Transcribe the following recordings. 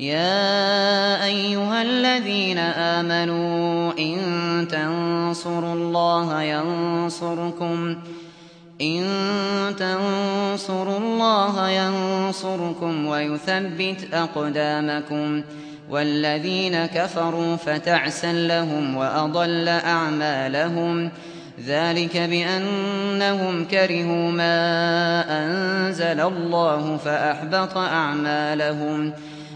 يا أيها الذين آمنوا إن تنصروا الله ينصركم إن تنصروا الله ينصركم ويثبت أقدامكم والذين كفروا فتعسا لهم وأضل أعمالهم ذلك بأنهم كرهوا ما أنزل الله فأحبط أعمالهم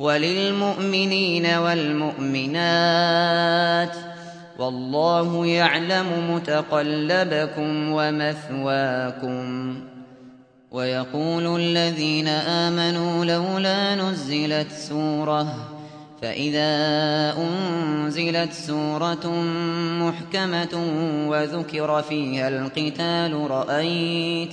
وللمؤمنين والمؤمنات والله يعلم متقلبكم ومثواكم ويقول الذين آمنوا لولا نزلت سورة فإذا أنزلت سورة محكمة وذكر فيها القتال رأيت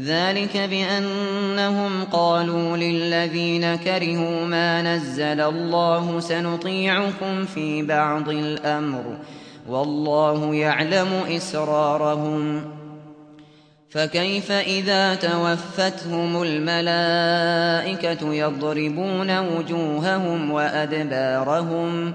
ذلك بأنهم قالوا للذين كرهوا ما نزل الله سنطيعكم في بعض الأمر والله يعلم إسرارهم فكيف إذا توفتهم الملائكة يضربون وجوههم وأدبارهم